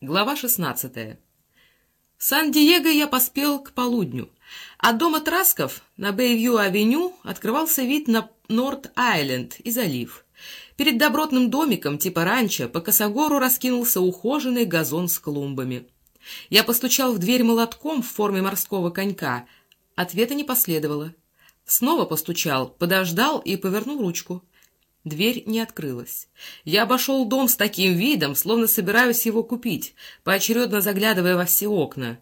Глава 16. В Сан-Диего я поспел к полудню. От дома Трасков на Бэйвью-авеню открывался вид на Норт-Айленд и залив. Перед добротным домиком типа ранчо по косогору раскинулся ухоженный газон с клумбами. Я постучал в дверь молотком в форме морского конька. Ответа не последовало. Снова постучал, подождал и повернул ручку. Дверь не открылась. Я обошел дом с таким видом, словно собираюсь его купить, поочередно заглядывая во все окна.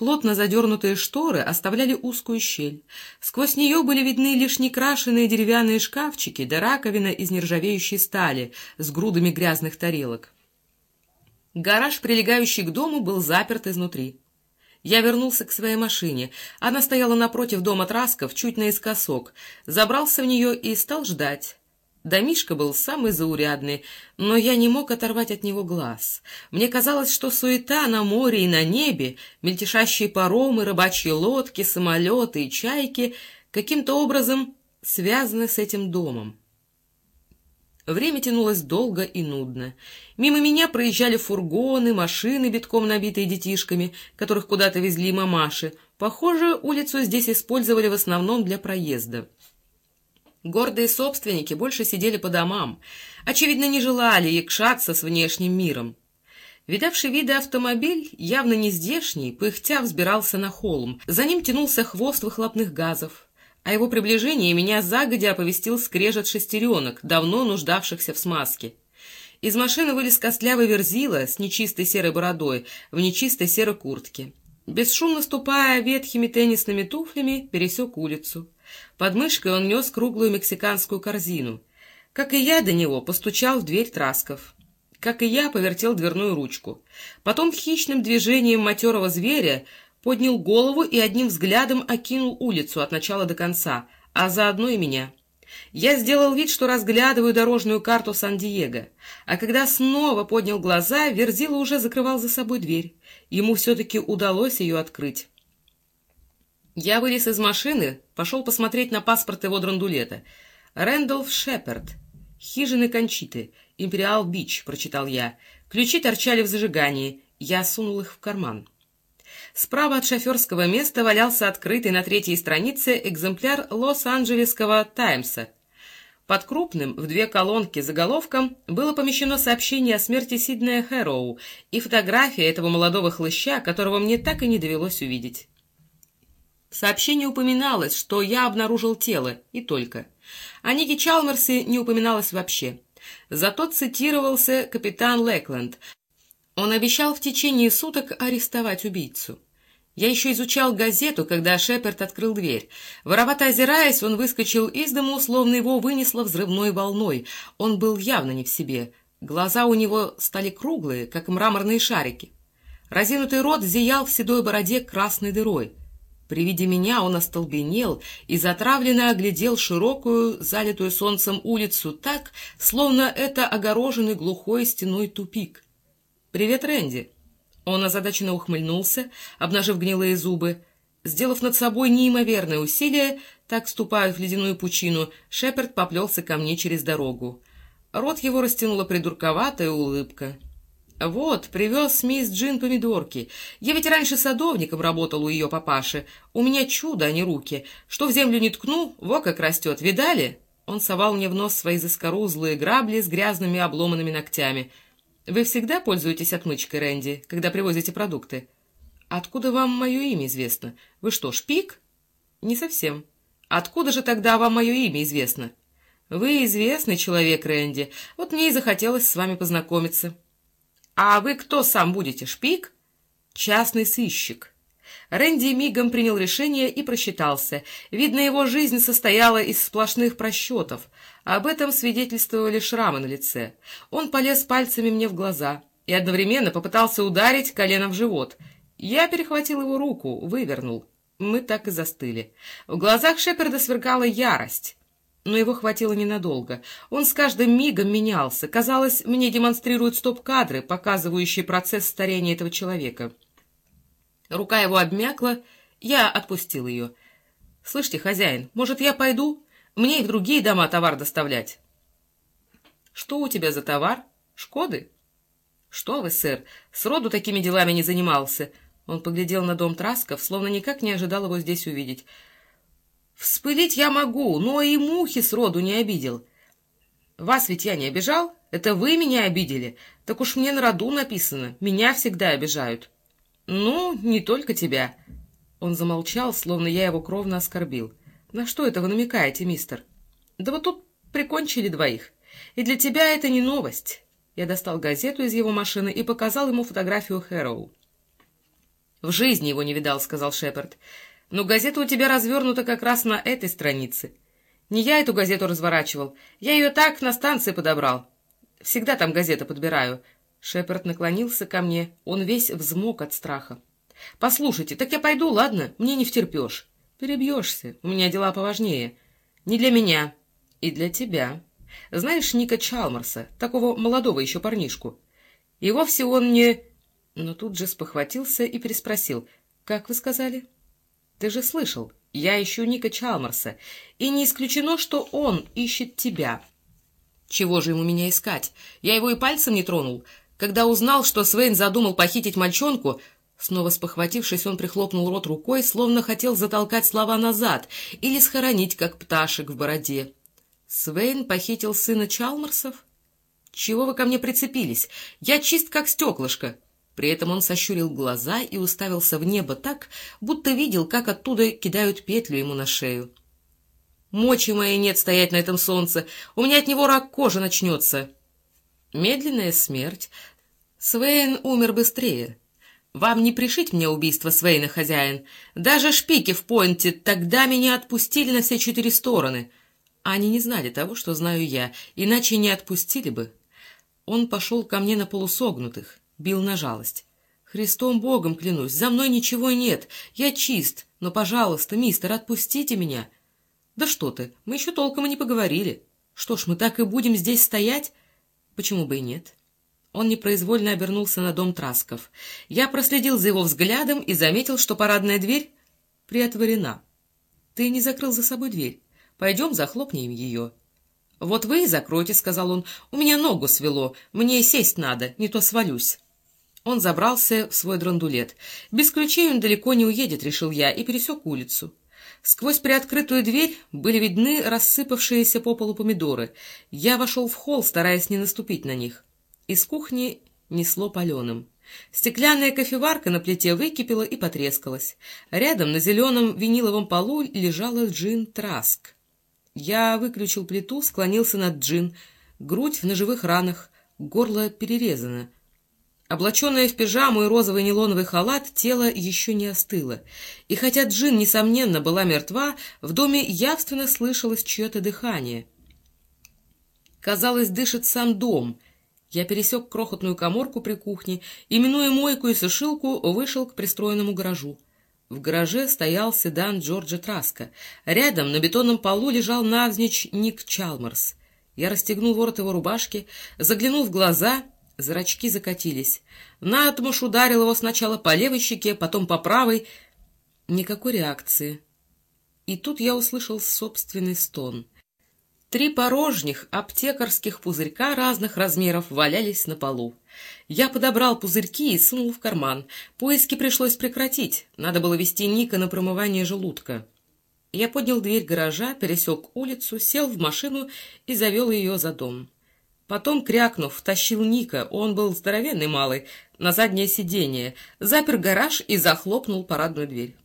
Плотно задернутые шторы оставляли узкую щель. Сквозь нее были видны лишь некрашенные деревянные шкафчики да раковина из нержавеющей стали с грудами грязных тарелок. Гараж, прилегающий к дому, был заперт изнутри. Я вернулся к своей машине. Она стояла напротив дома Трасков, чуть наискосок. Забрался в нее и стал ждать. Домишка был самый заурядный, но я не мог оторвать от него глаз. Мне казалось, что суета на море и на небе, мельтешащие паромы, рыбачьи лодки, самолеты и чайки каким-то образом связаны с этим домом. Время тянулось долго и нудно. Мимо меня проезжали фургоны, машины, битком набитые детишками, которых куда-то везли мамаши. Похоже, улицу здесь использовали в основном для проезда. Гордые собственники больше сидели по домам, очевидно, не желали якшаться с внешним миром. Видавший виды автомобиль, явно не здешний, пыхтя взбирался на холм. За ним тянулся хвост выхлопных газов. О его приближении меня загодя оповестил скрежет шестеренок, давно нуждавшихся в смазке. Из машины вылез костлявый верзила с нечистой серой бородой в нечистой серой куртке. Бесшумно ступая ветхими теннисными туфлями, пересек улицу. Под мышкой он нес круглую мексиканскую корзину. Как и я до него, постучал в дверь Трасков. Как и я, повертел дверную ручку. Потом хищным движением матерого зверя поднял голову и одним взглядом окинул улицу от начала до конца, а заодно и меня. Я сделал вид, что разглядываю дорожную карту Сан-Диего, а когда снова поднял глаза, Верзила уже закрывал за собой дверь. Ему все-таки удалось ее открыть. Я вылез из машины, пошел посмотреть на паспорт его драндулета. «Рэндолф Шеперд. Хижины Кончиты. Империал Бич», — прочитал я. Ключи торчали в зажигании. Я сунул их в карман. Справа от шоферского места валялся открытый на третьей странице экземпляр Лос-Анджелесского «Таймса». Под крупным, в две колонки заголовком, было помещено сообщение о смерти Сиднея Хэроу и фотография этого молодого хлыща, которого мне так и не довелось увидеть. В сообщении упоминалось, что я обнаружил тело, и только. О Нике Чалмерсе не упоминалось вообще. Зато цитировался капитан Лекленд. Он обещал в течение суток арестовать убийцу. Я еще изучал газету, когда Шеперд открыл дверь. Воровато озираясь, он выскочил из дому, словно его вынесло взрывной волной. Он был явно не в себе. Глаза у него стали круглые, как мраморные шарики. Разинутый рот зиял в седой бороде красной дырой. При виде меня он остолбенел и затравленно оглядел широкую, залитую солнцем улицу так, словно это огороженный глухой стеной тупик. «Привет, Рэнди!» Он озадаченно ухмыльнулся, обнажив гнилые зубы. Сделав над собой неимоверное усилие, так ступая в ледяную пучину, Шеперд поплелся ко мне через дорогу. Рот его растянула придурковатая улыбка. «Вот, привез мисс Джин помидорки. Я ведь раньше садовником работал у ее папаши. У меня чудо, а не руки. Что в землю не ткну, во как растет. Видали?» Он совал мне в нос свои заскорузлые грабли с грязными обломанными ногтями. «Вы всегда пользуетесь отмычкой, Рэнди, когда привозите продукты?» «Откуда вам мое имя известно? Вы что, шпик?» «Не совсем. Откуда же тогда вам мое имя известно?» «Вы известный человек, Рэнди. Вот мне и захотелось с вами познакомиться». «А вы кто сам будете, шпик?» «Частный сыщик». Рэнди мигом принял решение и просчитался. Видно, его жизнь состояла из сплошных просчетов. Об этом свидетельствовали шрамы на лице. Он полез пальцами мне в глаза и одновременно попытался ударить коленом в живот. Я перехватил его руку, вывернул. Мы так и застыли. В глазах Шеперда сверкала ярость. Но его хватило ненадолго. Он с каждым мигом менялся. Казалось, мне демонстрируют стоп-кадры, показывающие процесс старения этого человека. Рука его обмякла, я отпустил ее. — Слышите, хозяин, может, я пойду? Мне и в другие дома товар доставлять. — Что у тебя за товар? Шкоды? «Что вы, сэр, сроду такими делами не занимался!» Он поглядел на дом Трасков, словно никак не ожидал его здесь увидеть. «Вспылить я могу, но и мухи сроду не обидел. Вас ведь я не обижал? Это вы меня обидели. Так уж мне на роду написано. Меня всегда обижают». «Ну, не только тебя». Он замолчал, словно я его кровно оскорбил. «На что это вы намекаете, мистер?» «Да вот тут прикончили двоих. И для тебя это не новость». Я достал газету из его машины и показал ему фотографию Хэроу. «В жизни его не видал», — сказал Шепард. «Но газета у тебя развернута как раз на этой странице. Не я эту газету разворачивал. Я ее так на станции подобрал. Всегда там газеты подбираю». Шепард наклонился ко мне. Он весь взмок от страха. «Послушайте, так я пойду, ладно? Мне не втерпешь». «Перебьешься. У меня дела поважнее. Не для меня. И для тебя. Знаешь Ника Чалмарса, такого молодого еще парнишку? И вовсе он не...» но тут же спохватился и переспросил. «Как вы сказали?» «Ты же слышал, я ищу Ника Чалмарса, и не исключено, что он ищет тебя». «Чего же ему меня искать? Я его и пальцем не тронул. Когда узнал, что Свейн задумал похитить мальчонку...» Снова спохватившись, он прихлопнул рот рукой, словно хотел затолкать слова назад или схоронить, как пташек в бороде. «Свейн похитил сына Чалмарсов? Чего вы ко мне прицепились? Я чист, как стеклышко!» При этом он сощурил глаза и уставился в небо так, будто видел, как оттуда кидают петлю ему на шею. «Мочи моей нет стоять на этом солнце, у меня от него рак кожи начнется». Медленная смерть. Свейн умер быстрее. Вам не пришить мне убийство Свейна, хозяин. Даже шпики в Пойнте тогда меня отпустили на все четыре стороны. Они не знали того, что знаю я, иначе не отпустили бы. Он пошел ко мне на полусогнутых бил на жалость. «Христом Богом клянусь, за мной ничего нет, я чист, но, пожалуйста, мистер, отпустите меня». «Да что ты, мы еще толком и не поговорили. Что ж, мы так и будем здесь стоять?» «Почему бы и нет?» Он непроизвольно обернулся на дом Трасков. Я проследил за его взглядом и заметил, что парадная дверь приотворена. «Ты не закрыл за собой дверь. Пойдем захлопнем ее». «Вот вы и закройте», — сказал он. «У меня ногу свело. Мне сесть надо, не то свалюсь». Он забрался в свой драндулет. Без ключей он далеко не уедет, решил я, и пересек улицу. Сквозь приоткрытую дверь были видны рассыпавшиеся по полу помидоры. Я вошел в холл, стараясь не наступить на них. Из кухни несло паленым. Стеклянная кофеварка на плите выкипела и потрескалась. Рядом на зеленом виниловом полу лежала джин Траск. Я выключил плиту, склонился над джин. Грудь в ножевых ранах, горло перерезано — Облаченное в пижаму и розовый нейлоновый халат, тело еще не остыло. И хотя Джин, несомненно, была мертва, в доме явственно слышалось чье-то дыхание. Казалось, дышит сам дом. Я пересек крохотную коморку при кухне и, минуя мойку и сушилку, вышел к пристроенному гаражу. В гараже стоял седан Джорджа Траска. Рядом на бетонном полу лежал навзничь Ник Чалмарс. Я расстегнул ворот его рубашки, заглянул в глаза — Зрачки закатились. Натмуш ударил его сначала по левой щеке, потом по правой. Никакой реакции. И тут я услышал собственный стон. Три порожних аптекарских пузырька разных размеров валялись на полу. Я подобрал пузырьки и сунул в карман. Поиски пришлось прекратить. Надо было вести Ника на промывание желудка. Я поднял дверь гаража, пересек улицу, сел в машину и завел ее за дом. Потом, крякнув, тащил Ника, он был здоровенный малый, на заднее сиденье, запер гараж и захлопнул парадную дверь.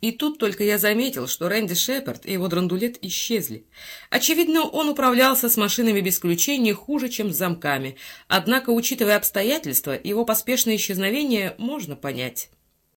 И тут только я заметил, что Рэнди Шепард и его драндулет исчезли. Очевидно, он управлялся с машинами без ключей не хуже, чем с замками, однако, учитывая обстоятельства, его поспешное исчезновение можно понять.